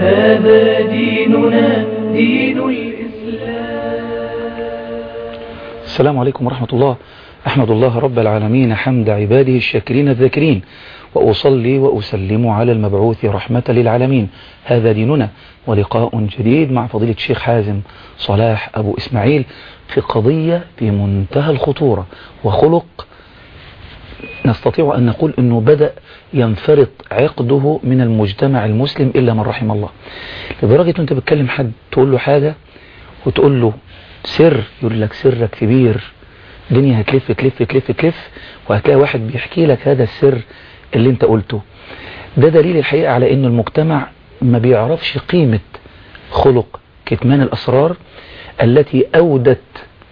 هذا ديننا دين الإسلام. السلام عليكم ورحمة الله. أحمد الله رب العالمين حمد عباده الشاكرين الذاكرين. وأصلي وأسلم على المبعوث رحمة للعالمين. هذا ديننا. ولقاء جديد مع فضيلة الشيخ حازم صلاح أبو إسماعيل في قضية في منتهى الخطورة. وخلق نستطيع أن نقول أنه بدأ ينفرط عقده من المجتمع المسلم إلا من رحم الله. لدرجة أنت بتكلم حد تقول له حاجة وتقول له سر يقول لك سرك كبير الدنيا هتلف تلف تلف تلف وهتلاقي واحد بيحكي لك هذا السر اللي أنت قلته. ده دليل الحقيقة على ان المجتمع ما بيعرفش قيمة خلق كتمان الأسرار التي أودت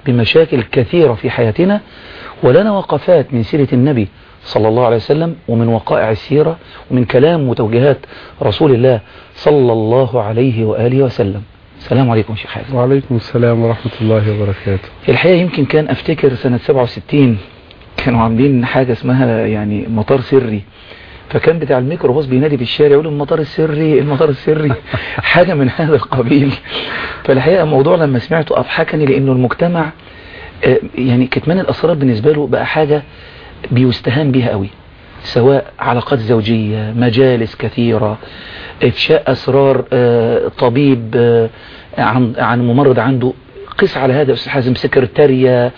بمشاكل كثيرة في حياتنا ولنا وقفات من سيرة النبي صلى الله عليه وسلم ومن وقائع السيرة ومن كلام وتوجيهات رسول الله صلى الله عليه وآله وسلم. السلام عليكم شيخ حازم. وعليكم السلام ورحمة الله وبركاته. الحقيقة يمكن كان أفتكر سنة 67 كانوا عاملين حاجة اسمها يعني مطار سري. فكان بتاع الميكروباص بينادي في الشارع يقول المطار السري المطار السري. حاجة من هذا القبيل. فالحقيقة الموضوع لما سمعته أضحكني لأنه المجتمع آه، يعني كتمان الأسرار بالنسبة له بقى حاجة بيستهان بيها قوي. سواء علاقات زوجية مجالس كثيرة إفشاء أسرار آه، طبيب آه، عن عن ممرض عنده. قس على هذا أستاذ حازم سكرتارية.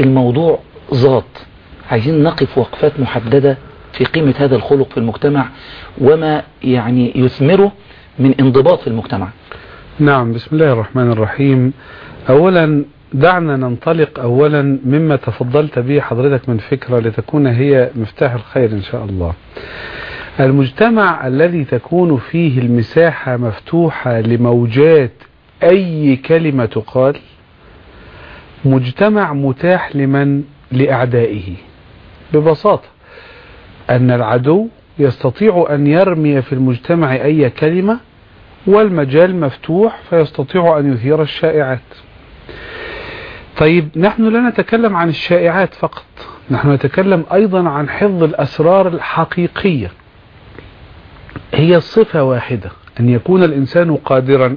الموضوع ظاط. عايزين نقف وقفات محددة. في قيمة هذا الخلق في المجتمع وما يعني يثمره من انضباط في المجتمع. نعم بسم الله الرحمن الرحيم. أولا دعنا ننطلق أولا مما تفضلت به حضرتك من فكرة لتكون هي مفتاح الخير إن شاء الله. المجتمع الذي تكون فيه المساحة مفتوحة لموجات أي كلمة تقال مجتمع متاح لمن؟ لأعدائه. ببساطة. أن العدو يستطيع أن يرمي في المجتمع أي كلمة والمجال مفتوح فيستطيع أن يثير الشائعات. طيب نحن لا نتكلم عن الشائعات فقط نحن نتكلم أيضا عن حفظ الأسرار الحقيقية. هي صفة واحدة أن يكون الإنسان قادرا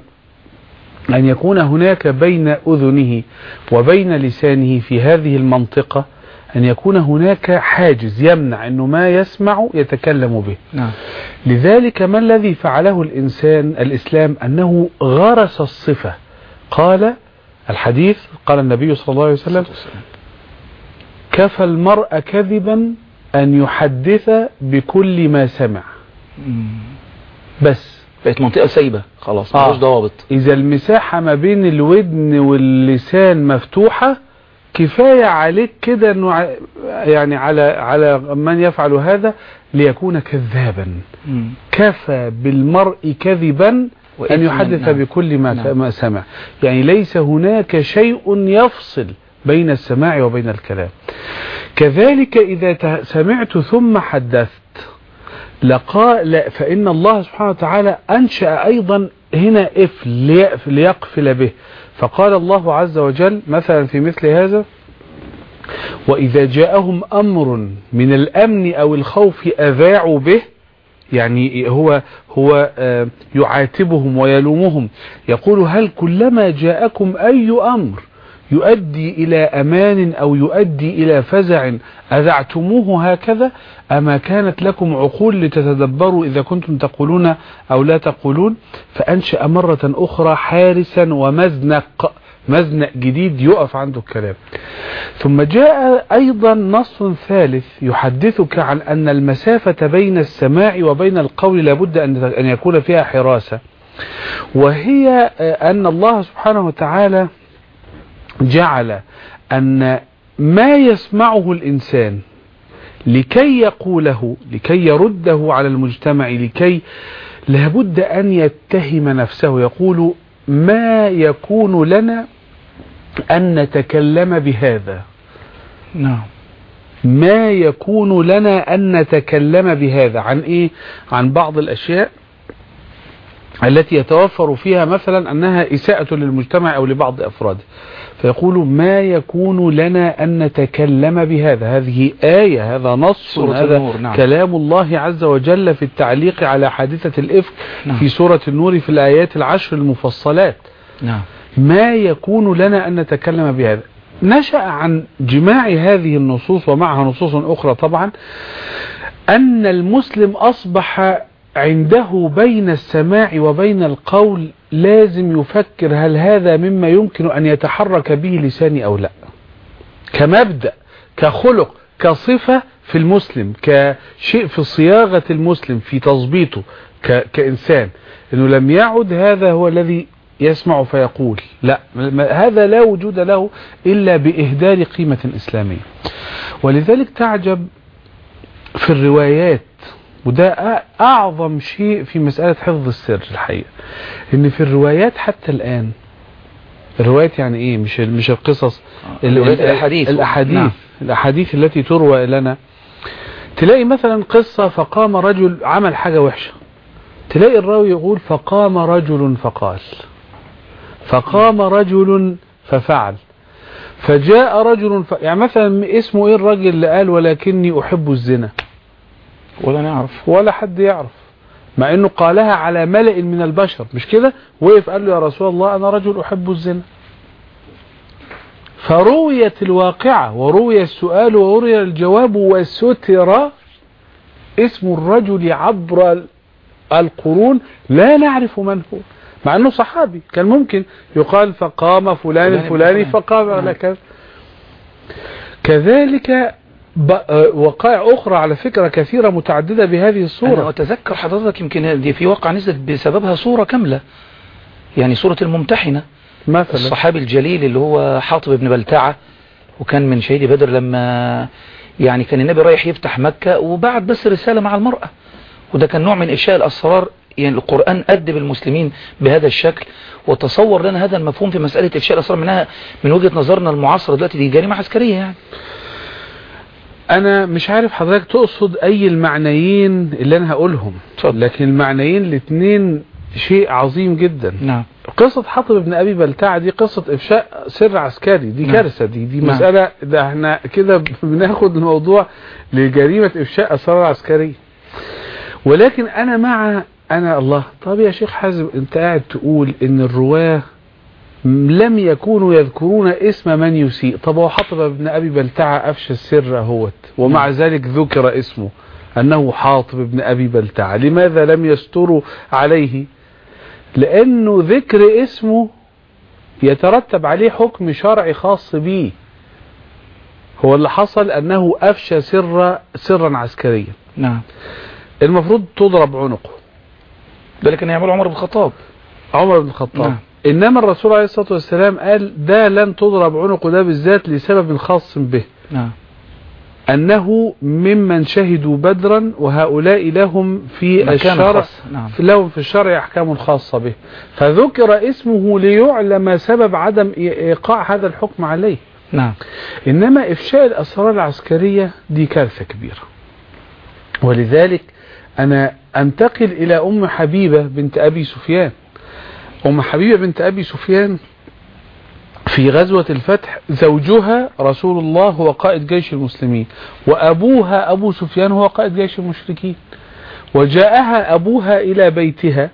أن يكون هناك بين أذنه وبين لسانه في هذه المنطقة أن يكون هناك حاجز يمنع أنه ما يسمع يتكلم به. نعم. لذلك ما الذي فعله الإنسان الإسلام؟ أنه غرس الصفة. قال الحديث قال النبي صلى الله عليه وسلم كفى المرء كذبا أن يحدث بكل ما سمع. بس. بقت منطقة سايبة. خلاص آه. ملوش ضوابط. إذا المساحة ما بين الودن واللسان مفتوحة كفاية عليك كده إنه يعني على على من يفعل هذا ليكون كذابا مم. كفى بالمرء كذبا أن يحدث نعم. بكل ما نعم. ما سمع يعني ليس هناك شيء يفصل بين السماع وبين الكلام كذلك إذا سمعت ثم حدثت لقا لا فإن الله سبحانه وتعالى أنشأ أيضا هنا ليقف- ليقفل به فقال الله عز وجل مثلا في مثل هذا وإذا جاءهم أمر من الأمن أو الخوف أذاعوا به يعني هو هو آه، يعاتبهم ويلومهم يقول هل كلما جاءكم أي أمر يؤدي إلى أمان أو يؤدي إلى فزع أذعتموه هكذا؟ أما كانت لكم عقول لتتدبروا إذا كنتم تقولون أو لا تقولون؟ فأنشأ مرة أخرى حارسا ومزنق مزنق جديد يقف عنده الكلام. ثم جاء أيضا نص ثالث يحدثك عن أن المسافة بين السماع وبين القول لابد أن يكون فيها حراسة. وهي أن الله سبحانه وتعالى جعل أن ما يسمعه الإنسان لكي يقوله لكي يرده على المجتمع لكي لابد أن يتهم نفسه. يقول ما يكون لنا أن نتكلم بهذا؟ نعم. ما يكون لنا أن نتكلم بهذا؟ عن إيه؟ عن بعض الأشياء التي يتوفر فيها مثلا أنها إساءة للمجتمع أو لبعض أفراده. فيقول ما يكون لنا أن نتكلم بهذا هذه آية هذا نص سورة هذا النور، نعم. كلام الله عز وجل في التعليق على حادثة الإفك نعم. في سورة النور في الآيات العشر المفصلات نعم ما يكون لنا أن نتكلم بهذا نشأ عن جماع هذه النصوص ومعها نصوص أخرى طبعا أن المسلم أصبح عنده بين السماع وبين القول لازم يفكر هل هذا مما يمكن أن يتحرك به لساني أو لا. كمبدأ كخلق كصفة في المسلم كشيء في صياغة المسلم في تظبيطه. كإنسان. أنه لم يعد هذا هو الذي يسمع فيقول. لا هذا لا وجود له إلا بإهدار قيمة إسلامية. ولذلك تعجب في الروايات وده أعظم شيء في مسألة حفظ السر الحقيقة. إن في الروايات حتى الآن الروايات يعني إيه؟ مش مش القصص ال- الأحاديث. الأحاديث. نعم. الأحاديث التي تروى لنا. تلاقي مثلا قصة فقام رجل عمل حاجة وحشة. تلاقي الراوي يقول فقام رجل فقال. فقام رجل ففعل. فجاء رجل ف... يعني مثلا اسمه إيه الراجل اللي قال ولكني أحب الزنا؟ ولا نعرف ولا حد يعرف. مع إنه قالها على ملئ من البشر مش كده؟ وقف قال له يا رسول الله أنا رجل أحب الزنا. فرويت الواقعة وروي السؤال وروي الجواب وستر اسم الرجل عبر ال- القرون لا نعرف من هو. مع إنه صحابي كان ممكن يقال فقام فلان فلان الفلاني. فقام نعم. على كذا. كذلك وقائع أخرى على فكرة كثيرة متعددة بهذه أنا الصورة أتذكر حضرتك يمكن دي في واقع نزلت بسببها صورة كاملة. يعني صورة الممتحنة. مثلا. الصحابي الجليل اللي هو حاطب بن بلتعة وكان من شهيد بدر لما يعني كان النبي رايح يفتح مكة وبعت بس رسالة مع المرأة. وده كان نوع من إفشاء الأسرار. يعني القرآن أدب المسلمين بهذا الشكل. وتصور لنا هذا المفهوم في مسألة إفشاء الأسرار منها من وجهة نظرنا المعاصرة دلوقتي دي جريمة عسكرية يعني. أنا مش عارف حضرتك تقصد أي المعنيين اللي أنا هقولهم اتفضل. لكن المعنيين الاثنين شيء عظيم جدا نعم قصة حطب بن أبي بلتعة دي قصة إفشاء سر عسكري دي نعم. كارثة دي دي نعم. مسألة ده إحنا كده بناخد الموضوع لجريمة إفشاء أسرار عسكرية ولكن أنا مع أنا الله طب يا شيخ حازم أنت قاعد تقول إن الرواة لم يكونوا يذكرون اسم من يسيء. طب هو حطب بن أبي بلتعة افشى السر أهوت ومع ذلك ذكر اسمه أنه حاطب بن أبي بلتعة. لماذا لم يستروا عليه؟ لأنه ذكر اسمه يترتب عليه حكم شرعي خاص به. هو اللي حصل أنه افشى سر سرا عسكريا. نعم. المفروض تضرب عنقه. ده اللي كان يعمله عمر بن الخطاب. عمر بن الخطاب. نعم. إنما الرسول عليه الصلاة والسلام قال ده لن تضرب عنقه ده بالذات لسبب خاص به نعم. أنه ممن شهدوا بدرا وهؤلاء لهم في الشرع نعم. لهم في الشرع أحكام خاصة به. فذكر اسمه ليعلم سبب عدم إيقاع هذا الحكم عليه. نعم. إنما إفشاء الأسرار العسكرية دي كارثة كبيرة. ولذلك أنا أنتقل إلى أم حبيبة بنت أبي سفيان. أم حبيبة بنت أبي سفيان في غزوة الفتح زوجها رسول الله هو قائد جيش المسلمين وأبوها أبو سفيان هو قائد جيش المشركين. وجاءها أبوها إلى بيتها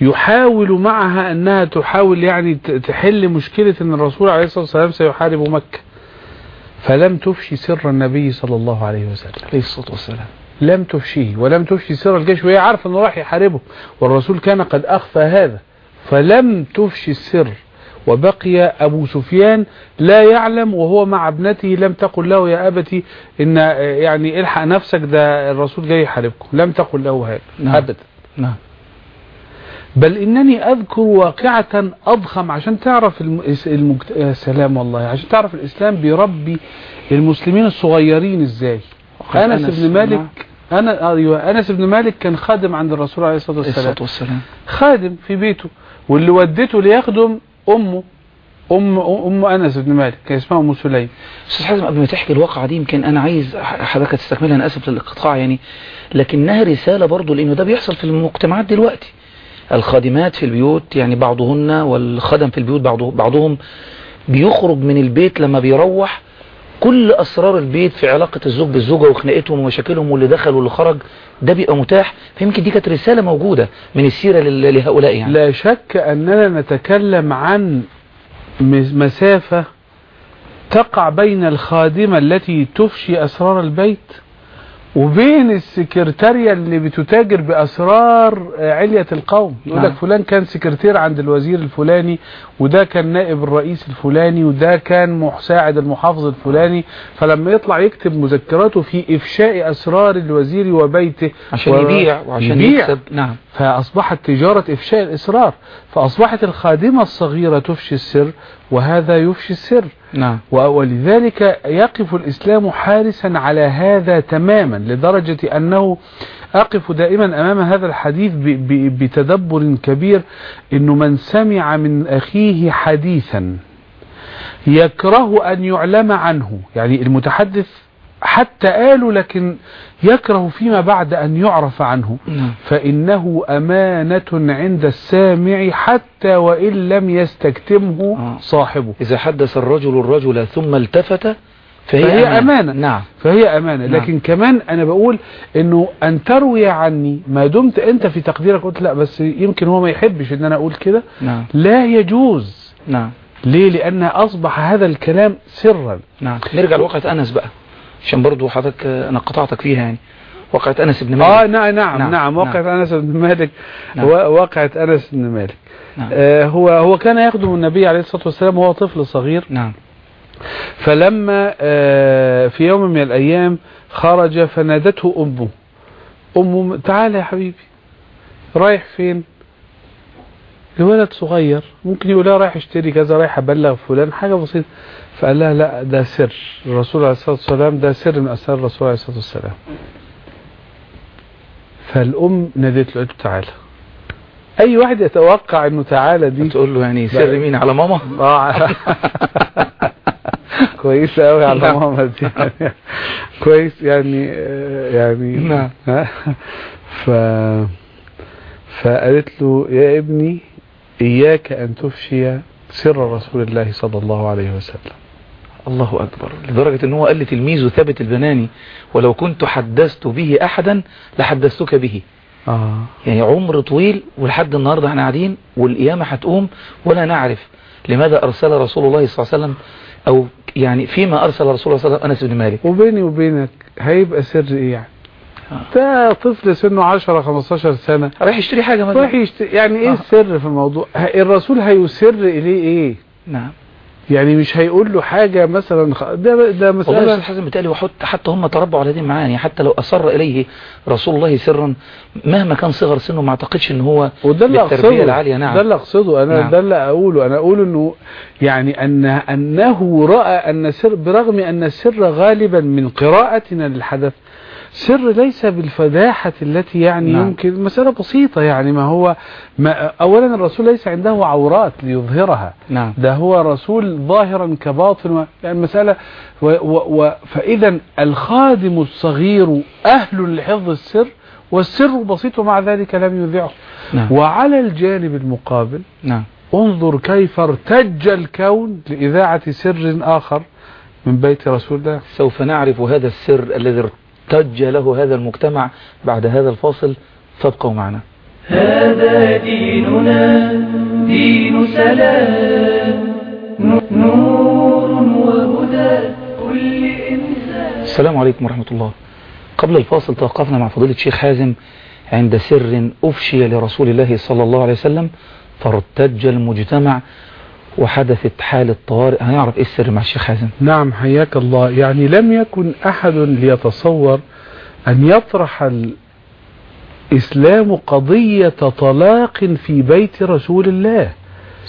يحاول معها أنها تحاول يعني تحل مشكلة أن الرسول عليه الصلاة والسلام سيحارب مكة. فلم تفشي سر النبي صلى الله عليه وسلم عليه الصلاة والسلام. لم تفشيه ولم تفشي سر الجيش وهي عارفة أنه راح يحاربه. والرسول كان قد أخفى هذا. فلم تفشي السر وبقي أبو سفيان لا يعلم وهو مع ابنته لم تقل له يا أبتي إن يعني الحق نفسك ده الرسول جاي يحاربكم لم تقل له هذا نعم. أبدا. نعم. بل إنني أذكر واقعة أضخم عشان تعرف الم... المجت... سلام والله عشان تعرف الإسلام بيربي المسلمين الصغيرين إزاي. أنس, بن مالك نعم. أنا أيوة أنس بن مالك كان خادم عند الرسول عليه الصلاة والسلام. خادم في بيته. واللي ودته ليخدم أمه. أم أم أنس بن مالك كان اسمها أم سليم. أستاذ حازم قبل ما تحكي الواقعة دي يمكن أنا عايز حضرتك تستكملها أنا آسف للإقطاع يعني. لكنها رسالة برضو لأنه ده بيحصل في المجتمعات دلوقتي. الخادمات في البيوت يعني بعضهن والخدم في البيوت بعضه بعضهم بيخرج من البيت لما بيروح كل أسرار البيت في علاقة الزوج بالزوجة وخناقتهم ومشاكلهم واللي دخل واللي خرج ده بيبقى متاح. فيمكن دي كانت رسالة موجودة من السيرة لهؤلاء يعني. لا شك أننا نتكلم عن مس- مسافة تقع بين الخادمة التي تفشي أسرار البيت وبين السكرتارية اللي بتتاجر بأسرار آه، علية القوم. يقول لك نعم. فلان كان سكرتير عند الوزير الفلاني وده كان نائب الرئيس الفلاني وده كان مساعد المحافظ الفلاني. فلما يطلع يكتب مذكراته في إفشاء أسرار الوزير وبيته عشان و- يبيع وعشان يبيع. يكسب. نعم. فأصبحت تجارة إفشاء الإسرار. فأصبحت الخادمة الصغيرة تفشي السر وهذا يفشي السر. نعم. ولذلك يقف الإسلام حارسا على هذا تماما لدرجة أنه أقف دائما أمام هذا الحديث بتدبر كبير أنه من سمع من أخيه حديثا يكره أن يعلم عنه. يعني المتحدث حتى قالوا لكن يكره فيما بعد أن يعرف عنه. نعم. فإنه أمانة عند السامع حتى وإن لم يستكتمه آه. صاحبه. إذا حدث الرجل الرجل ثم التفت فهي, فهي أمانة. نعم. فهي أمانة. نعم. لكن كمان أنا بقول أنه أن تروي عني ما دمت أنت في تقديرك قلت لا بس يمكن هو ما يحبش أن أنا أقول كده. نعم. لا يجوز. نعم. ليه؟ لأن أصبح هذا الكلام سرا. نعم. نرجع لواقعة أنس بقى. عشان برضو حضرتك أنا قطعتك فيها يعني. واقعة أنس بن مالك. آه نعم نعم نعم، نعم, نعم. واقعة أنس بن مالك. نعم. و- واقعة أنس بن مالك. نعم. آه هو هو كان يخدم النبي عليه الصلاة والسلام وهو طفل صغير. نعم. فلما آه، في يوم من الأيام خرج فنادته أمه. أمه تعالى يا حبيبي. رايح فين؟ لولد صغير. ممكن يقول لها رايح اشتري كذا رايح أبلغ فلان. حاجة بسيطة. فقال لها لا ده سر. الرسول عليه الصلاة والسلام ده سر من أسرار الرسول عليه الصلاة والسلام. فالأم نادت له تعالى. أي واحد يتوقع إنه تعالى دي؟ تقول له يعني سر مين؟ على ماما؟ آه. كويسة قوي على نعم. ماما دي. يعني كويس يعني آه، يعني. نعم. ف فقالت له يا ابني إياك أن تفشي سر رسول الله صلى الله عليه وسلم. الله أكبر. لدرجة أنه قال لتلميذه ثابت البناني ولو كنت حدثت به أحدا لحدثتك به. آه. يعني عمر طويل ولحد النهاردة إحنا قاعدين والقيامة هتقوم ولا نعرف لماذا أرسل رسول الله صلى الله عليه وسلم أو يعني فيما أرسل رسول الله صلى الله عليه وسلم أنس بن مالك. وبيني وبينك هيبقى سر إيه يعني؟ ده طفل سنه 10 15 سنة. رايح يشتري حاجة مثلا؟ رايح يشت... يعني إيه آه. السر في الموضوع؟ الرسول هيسر اليه إيه؟ نعم. يعني مش هيقول له حاجة مثلا ده ده والله مسألة أستاذ حازم بتالي وحط حتى هم تربوا على دين معاني حتى لو أصر إليه رسول الله سرا مهما كان صغر سنه ما أعتقدش أن هو وده اللي أقصده العالية. نعم. ده اللي أقصده. أنا نعم. ده اللي أقوله. أنا أقول إنه يعني ان أنه رأى أن السر برغم أن السر غالبا من قراءتنا للحدث سر ليس بالفداحة التي يعني نعم. يمكن مسألة بسيطة يعني ما هو ما أولا الرسول ليس عنده عورات ليظهرها. نعم. ده هو رسول ظاهرا كباطن يعني المسألة و و و فإذا الخادم الصغير أهل لحفظ السر والسر بسيط ومع ذلك لم يذعه. نعم. وعلى الجانب المقابل نعم. انظر كيف ارتج الكون لإذاعة سر آخر من بيت رسول الله. سوف نعرف هذا السر الذي ارتج له هذا المجتمع بعد هذا الفاصل. فابقوا معنا. هذا ديننا دين سلام. نور وهدى كل إنسان. السلام عليكم ورحمة الله. قبل الفاصل توقفنا مع فضيلة الشيخ حازم عند سر أفشي لرسول الله صلى الله عليه وسلم. فارتج المجتمع وحدثت حالة طوارئ هنعرف إيه السر مع الشيخ حازم؟ نعم حياك الله. يعني لم يكن أحد ليتصور أن يطرح الإسلام قضية طلاق في بيت رسول الله.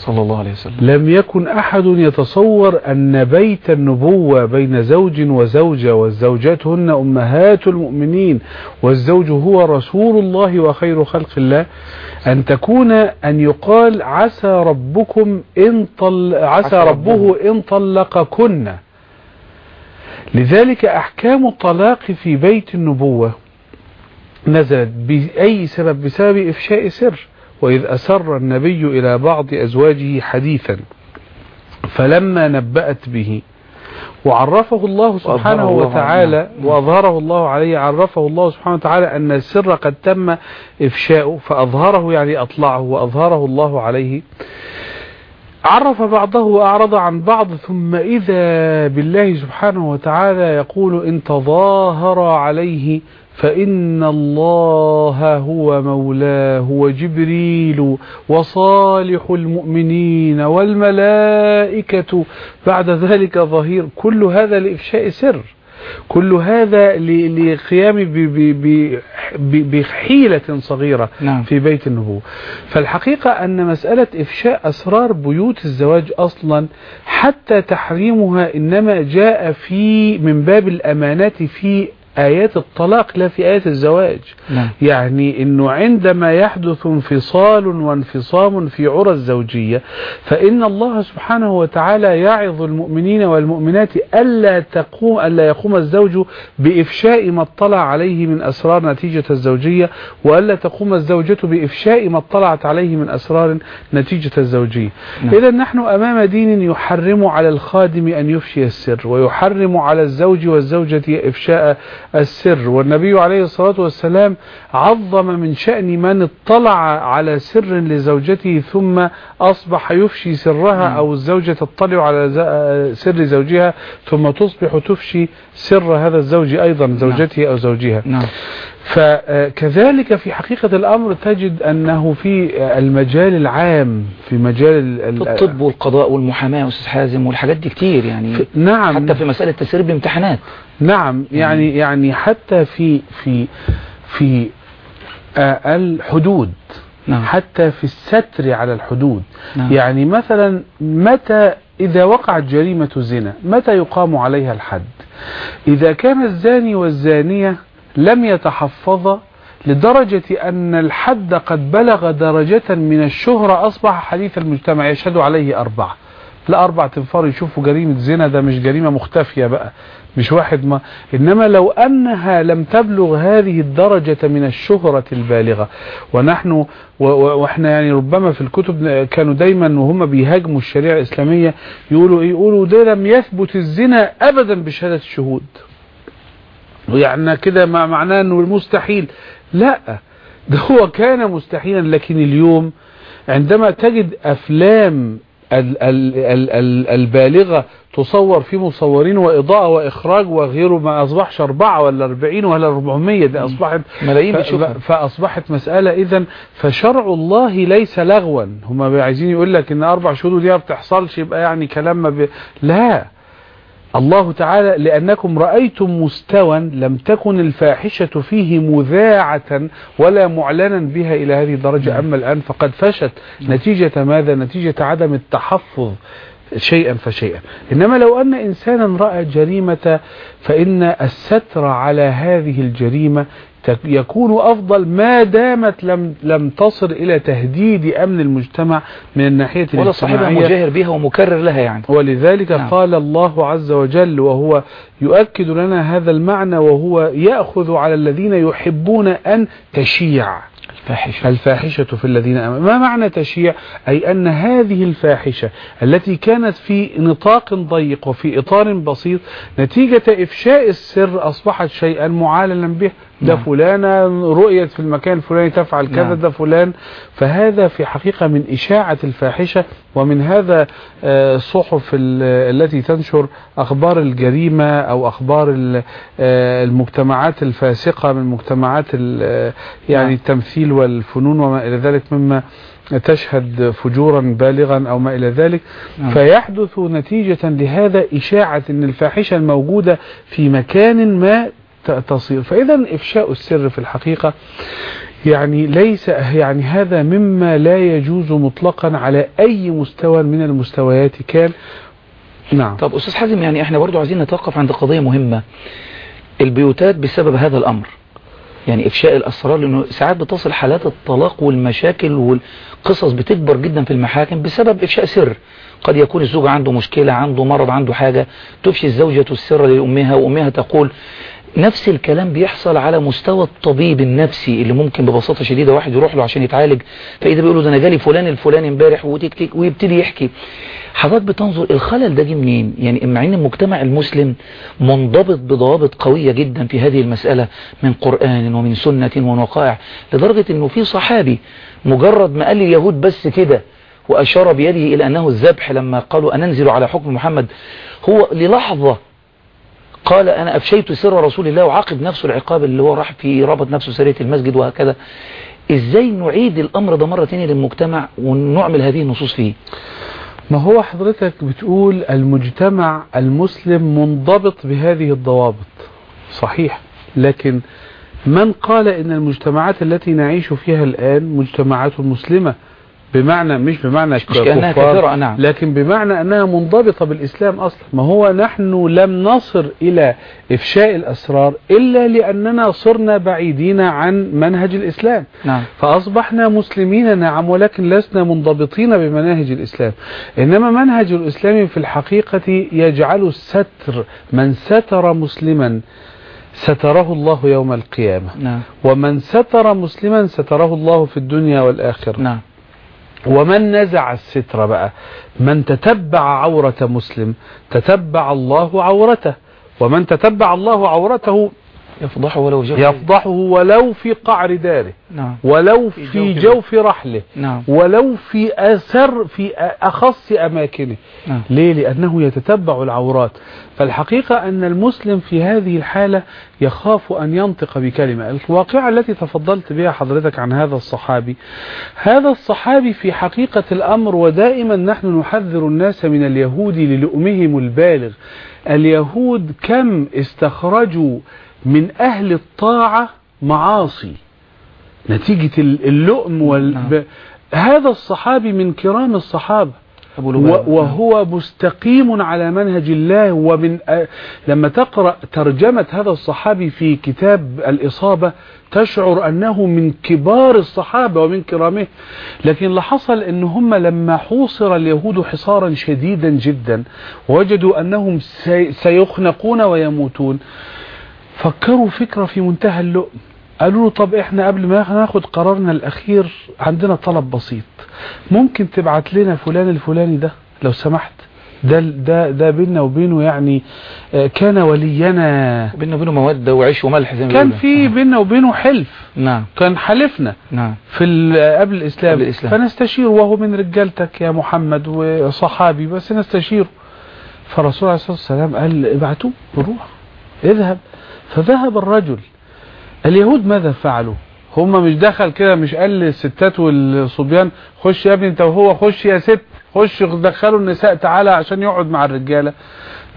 صلى الله عليه وسلم. لم يكن أحد يتصور أن بيت النبوة بين زوج وزوجة والزوجات هن أمهات المؤمنين والزوج هو رسول الله وخير خلق الله أن تكون أن يقال عسى ربكم إن طل عسى ربه. إن طلقكن. لذلك أحكام الطلاق في بيت النبوة نزلت بأي سبب؟ بسبب إفشاء سر. وإذ أسر النبي إلى بعض أزواجه حديثا فلما نبأت به وعرفه الله سبحانه وتعالى عليه. وأظهره الله عليه عرفه الله سبحانه وتعالى أن السر قد تم إفشاؤه فأظهره يعني أطلعه وأظهره الله عليه عرف بعضه وأعرض عن بعض ثم إذا بالله سبحانه وتعالى يقول إن تظاهر عليه فإن الله هو مولاه وجبريل وصالح المؤمنين والملائكة. بعد ذلك ظهير كل هذا لإفشاء سر. كل هذا لقيام بحيلة صغيرة نعم. في بيت النبوة. فالحقيقة أن مسألة إفشاء أسرار بيوت الزواج أصلا حتى تحريمها إنما جاء في من باب الأمانات في آيات الطلاق لا في آيات الزواج. نعم. يعني إنه عندما يحدث انفصال وانفصام في عرى الزوجية فإن الله سبحانه وتعالى يعظ المؤمنين والمؤمنات ألا تقوم ألا يقوم الزوج بإفشاء ما اطلع عليه من أسرار نتيجة الزوجية وألا تقوم الزوجة بإفشاء ما اطلعت عليه من أسرار نتيجة الزوجية. نعم. إذا نحن أمام دين يحرم على الخادم أن يفشي السر ويحرم على الزوج والزوجة إفشاء السر. والنبي عليه الصلاة والسلام عظم من شأن من اطلع على سر لزوجته ثم أصبح يفشي سرها أو الزوجة تطلع على سر زوجها ثم تصبح تفشي سر هذا الزوج أيضا زوجته أو زوجها. نعم. فكذلك في حقيقة الأمر تجد أنه في المجال العام في مجال في الطب والقضاء والمحاماة أستاذ حازم والحاجات دي كتير يعني. نعم. حتى في مسألة تسريب امتحانات. نعم يعني يعني حتى في في في آه، الحدود نعم. حتى في الستر على الحدود. نعم. يعني مثلا متى إذا وقعت جريمة زنا متى يقام عليها الحد؟ إذا كان الزاني والزانية لم يتحفظا لدرجة أن الحد قد بلغ درجة من الشهرة أصبح حديث المجتمع يشهد عليه أربعة. لا أربع تنفار يشوفوا جريمة زنا ده مش جريمة مختفية بقى مش واحد ما. إنما لو أنها لم تبلغ هذه الدرجة من الشهرة البالغة ونحن و- و- وإحنا يعني ربما في الكتب كانوا دايما وهم بيهاجموا الشريعة الإسلامية يقولوا إيه؟ يقولوا ده لم يثبت الزنا أبدا بشهادة الشهود. يعني كده مع- معناه إنه مستحيل لا ده هو كان مستحيلا لكن اليوم عندما تجد أفلام ال ال ال ال البالغة تصور في مصورين وإضاءة وإخراج وغيره ما أصبحش أربعة ولا أربعين ولا أربعمية ده أصبحت ملايين بتشوفها. فأصبحت مسألة إذا فشرع الله ليس لغوا. هم عايزين يقول لك إن أربع شهود دي ما بتحصلش يبقى يعني كلام ما ب... لا. الله تعالى لأنكم رأيتم مستوى لم تكن الفاحشة فيه مذاعة ولا معلنا بها إلى هذه الدرجة. أما الآن فقد فشت نتيجة ماذا؟ نتيجة عدم التحفظ شيئا فشيئا. إنما لو أن إنسانا رأى جريمة فإن الستر على هذه الجريمة يكون أفضل ما دامت لم لم تصل إلى تهديد أمن المجتمع من الناحية ولا صاحبها الاجتماعية. مجاهر بها ومكرر لها يعني. ولذلك نعم. قال الله عز وجل وهو يؤكد لنا هذا المعنى وهو يأخذ على الذين يحبون أن تشيع. الفاحشة. الفاحشة في الذين آمنوا. ما معنى تشيع؟ أي أن هذه الفاحشة التي كانت في نطاق ضيق وفي إطار بسيط نتيجة إفشاء السر أصبحت شيئا معلنا به. ده نعم. فلانة رؤيت في المكان الفلاني تفعل كذا نعم. ده فلان فهذا في حقيقة من إشاعة الفاحشة ومن هذا آه، الصحف ال- التي تنشر أخبار الجريمة أو أخبار آه، المجتمعات الفاسقة من مجتمعات آه، يعني نعم. التمثيل والفنون وما إلى ذلك مما تشهد فجورا بالغا أو ما إلى ذلك نعم. فيحدث نتيجة لهذا إشاعة أن الفاحشة الموجودة في مكان ما تصير. فإذا إفشاء السر في الحقيقة يعني ليس يعني هذا مما لا يجوز مطلقا على أي مستوى من المستويات. كان نعم. طب أستاذ حازم يعني إحنا برضو عايزين نتوقف عند قضية مهمة. البيوتات بسبب هذا الأمر يعني إفشاء الأسرار لأنه ساعات بتصل حالات الطلاق والمشاكل والقصص بتكبر جدا في المحاكم بسبب إفشاء سر. قد يكون الزوج عنده مشكلة عنده مرض عنده حاجة تفشي الزوجة السر لأمها وأمها تقول نفس الكلام بيحصل على مستوى الطبيب النفسي اللي ممكن ببساطة شديدة واحد يروح له عشان يتعالج. فإذا بيقول له ده أنا جالي فلان الفلاني امبارح ويبتدي يحكي. حضرتك بتنظر الخلل ده جه منين؟ يعني مع ان المجتمع المسلم منضبط بضوابط قوية جدا في هذه المسألة من قرآن ومن سنة ومن وقائع لدرجة إنه في صحابي مجرد ما قال لي اليهود بس كده وأشار بيده إلى أنه الذبح لما قالوا أننزل على حكم محمد هو للحظة قال أنا أفشيت سر رسول الله وعاقب نفسه العقاب اللي هو راح في ربط نفسه سرية المسجد وهكذا. إزاي نعيد الأمر ده مرة تانية للمجتمع ونعمل هذه النصوص فيه؟ ما هو حضرتك بتقول المجتمع المسلم منضبط بهذه الضوابط. صحيح. لكن من قال إن المجتمعات التي نعيش فيها الآن مجتمعات مسلمة؟ بمعنى مش بمعنى مش كأنها كثيرة، نعم. لكن بمعنى أنها منضبطة بالإسلام أصلا. ما هو نحن لم نصل إلى إفشاء الأسرار إلا لأننا صرنا بعيدين عن منهج الإسلام. نعم. فأصبحنا مسلمين نعم ولكن لسنا منضبطين بمناهج الإسلام. إنما منهج الإسلام في الحقيقة يجعل الستر من ستر مسلما ستره الله يوم القيامة. نعم. ومن ستر مسلما ستره الله في الدنيا والآخرة. نعم. ومن نزع الستر بقى؟ من تتبع عورة مسلم تتبع الله عورته ومن تتبع الله عورته يفضحه ولو يفضحه ولو في قعر داره. نعم. ولو في في جوف- رحله. نعم. ولو في أسر في أخص أماكنه. نعم. ليه؟ لأنه يتتبع العورات. فالحقيقة أن المسلم في هذه الحالة يخاف أن ينطق بكلمة. الواقعة التي تفضلت بها حضرتك عن هذا الصحابي. هذا الصحابي في حقيقة الأمر ودائما نحن نحذر الناس من اليهود للؤمهم البالغ. اليهود كم استخرجوا من أهل الطاعة معاصي. نتيجة اللؤم وال... نعم. هذا الصحابي من كرام الصحابة. وهو مستقيم على منهج الله. ومن آه، لما تقرأ ترجمة هذا الصحابي في كتاب الإصابة تشعر أنه من كبار الصحابة ومن كرامه. لكن اللي حصل أن هم لما حوصر اليهود حصارا شديدا جدا وجدوا أنهم سي- سيخنقون ويموتون. فكروا فكرة في منتهى اللؤم. قالوا له طب إحنا قبل ما ناخد قرارنا الأخير عندنا طلب بسيط. ممكن تبعت لنا فلان الفلاني ده؟ لو سمحت. ده ده ده بيننا وبينه يعني آه، كان ولينا. بيننا وبينه مودة وعيش وملح زي ما كان. في بيننا وبينه حلف. نعم. كان حلفنا. نعم. في ال- قبل الإسلام. قبل الإسلام. فنستشير وهو من رجالتك يا محمد وصحابي بس نستشيره. فالرسول عليه الصلاة والسلام قال ابعتوه روح. اذهب. فذهب الرجل. اليهود ماذا فعلوا؟ هم مش دخل كده مش قال للستات والصبيان خش يا ابني انت وهو خش يا ست خش دخلوا النساء تعالى عشان يقعد مع الرجالة.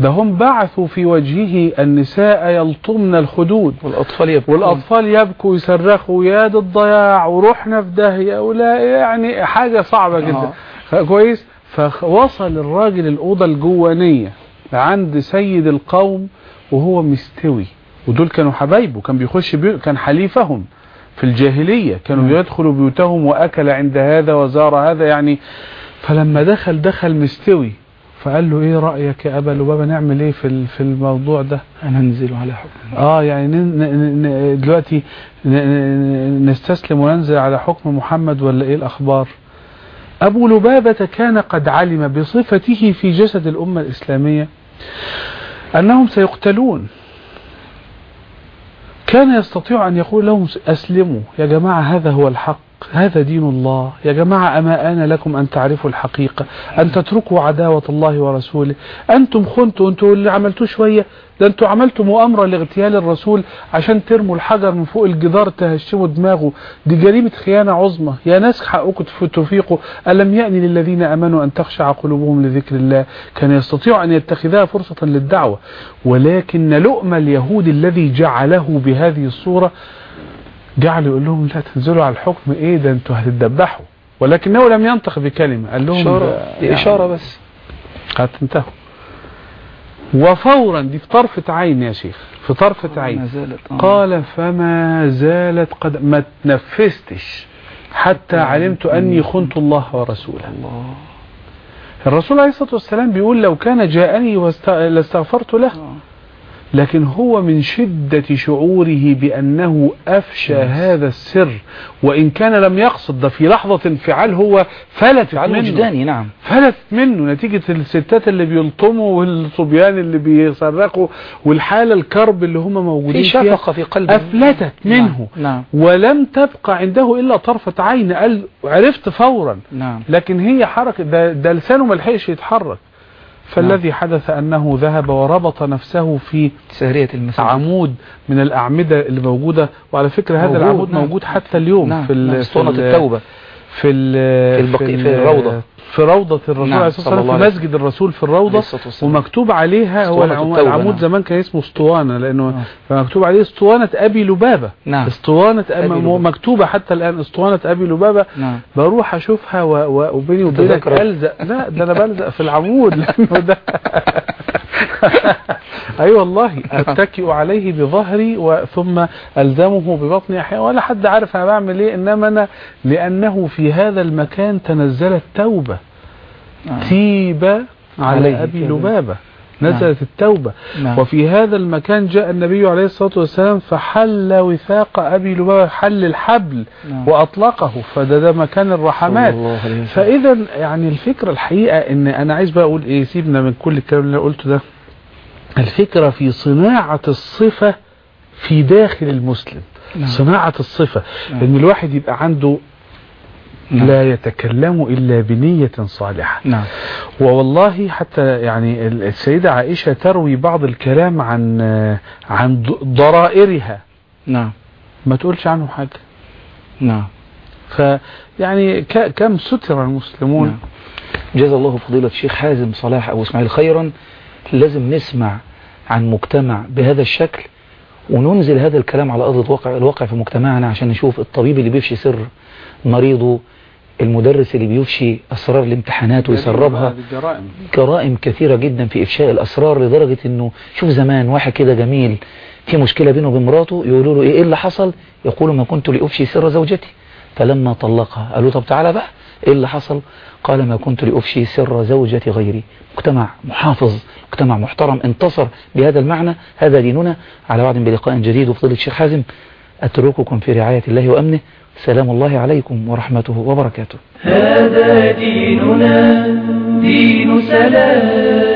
ده هم بعثوا في وجهه النساء يلطمن الخدود. والأطفال يبكون. والأطفال يبكوا ويصرخوا يا دي الضياع ورحنا في داهية. ولا يعني حاجة صعبة جدا. كويس فوصل الراجل الأوضة الجوانية عند سيد القوم وهو مستوي. ودول كانوا حبايبه كان بيخش بيو كان حليفهم في الجاهلية كانوا نعم. يدخلوا بيوتهم وأكل عند هذا وزار هذا يعني فلما دخل دخل مستوي فقال له إيه رأيك يا أبا لبابا نعمل إيه في في الموضوع ده؟ هننزل على حكم آه يعني ن- ن- ن- دلوقتي ن- ن- نستسلم وننزل على حكم محمد ولا إيه الأخبار؟ أبو لبابة كان قد علم بصفته في جسد الأمة الإسلامية أنهم سيقتلون. كان يستطيع أن يقول لهم أسلموا يا جماعة هذا هو الحق هذا دين الله يا جماعة أما آن لكم أن تعرفوا الحقيقة أن تتركوا عداوة الله ورسوله أنتم خنتوا أنتوا اللي عملتوه شوية ده أنتوا عملتوا مؤامرة لاغتيال الرسول عشان ترموا الحجر من فوق الجدار تهشموا دماغه. دي جريمة خيانة عظمى. يا ناس حقكم تف- تفيقوا ألم يأني للذين أمنوا أن تخشع قلوبهم لذكر الله؟ كان يستطيع أن يتخذها فرصة للدعوة. ولكن لؤم اليهود الذي جعله بهذه الصورة جعل يقول لهم لا تنزلوا على الحكم. إيه ده أنتوا هتتدبحوا؟ ولكنه لم ينطق بكلمة. قال لهم إشارة. يعني إشارة بس. هتنتهوا وفورا دي في طرفة عين يا شيخ في طرفة عين آه. قال فما زالت قد ما تنفستش حتى علمت أني خنت الله ورسوله الرسول عليه الصلاة والسلام بيقول لو كان جاءني لاستغفرت له آه. لكن هو من شدة شعوره بأنه أفشى هذا السر وإن كان لم يقصد ده في لحظة انفعال هو فلت منه. وجداني نعم. فلت منه. نتيجة الستات اللي بيلطموا والصبيان اللي بيصرخوا والحالة الكرب اللي هم موجودين في شفقة في قلبه. أفلتت منه. نعم نعم, ولم تبقى عنده إلا طرفة عين قال عرفت فورا. نعم. لكن هي حركة ده, ده لسانه ما لحقش يتحرك. فالذي حدث أنه ذهب وربط نفسه في سهرية المساجد عمود من الأعمدة اللي موجودة وعلى فكرة هذا موجود، العمود نعم. موجود حتى اليوم نعم في نعم. في ال- التوبة في ال- في ال- في الروضة. في روضة الرسول نعم، عليه الصلاة والسلام في مسجد الرسول في الروضة. ومكتوب عليها هو العمود نعم. زمان كان اسمه اسطوانة لأنه نعم. فمكتوب عليه اسطوانة أبي لبابة نعم. اسطوانة أبي لبابة. مكتوبة حتى الآن اسطوانة أبي لبابة نعم بروح أشوفها. وبيني وبينك. ألزق لا ده أنا بلزق في العمود لأنه ده أي أيوة والله أتكئ عليه بظهري وثم ألزمه ببطني أحيانا ولا حد عارف أنا بعمل إيه إنما أنا لأنه في هذا المكان تنزلت توبة نعم. تيب على أبي كذا. لبابة نزلت التوبة نعم. وفي هذا المكان جاء النبي عليه الصلاة والسلام فحل وثاق أبي لبابة حل الحبل نعم. وأطلقه فده ده مكان الرحمات. فإذا يعني الفكرة الحقيقة إن أنا عايز بقى أقول إيه سيبنا من كل الكلام اللي قلته ده الفكرة في صناعة الصفة في داخل المسلم. نعم. صناعة الصفة. نعم. إن الواحد يبقى عنده نعم. لا يتكلم إلا بنية صالحة. نعم. ووالله حتى يعني السيدة عائشة تروي بعض الكلام عن عن ضرائرها. نعم. ما تقولش عنه حاجة. نعم. فيعني كم ستر المسلمون. نعم. جزا الله فضيلة الشيخ حازم صلاح أبو إسماعيل خيرا. لازم نسمع عن مجتمع بهذا الشكل وننزل هذا الكلام على أرض الواقع الواقع في مجتمعنا عشان نشوف الطبيب اللي بيفشي سر مريضه المدرس اللي بيفشي أسرار الامتحانات ويسربها. جرائم. كثيرة جدا في إفشاء الأسرار لدرجة أنه شوف زمان واحد كده جميل في مشكلة بينه وبين مراته يقولوا له إيه, اللي حصل؟ يقول ما كنت لأفشي سر زوجتي. فلما طلقها قالوا طب تعالى بقى إيه اللي حصل؟ قال ما كنت لأفشي سر زوجة غيري. مجتمع محافظ مجتمع محترم انتصر بهذا المعنى هذا ديننا. على وعد بلقاء جديد وفضيلة الشيخ حازم أترككم في رعاية الله وأمنه. سلام الله عليكم ورحمته وبركاته. هذا ديننا دين سلام.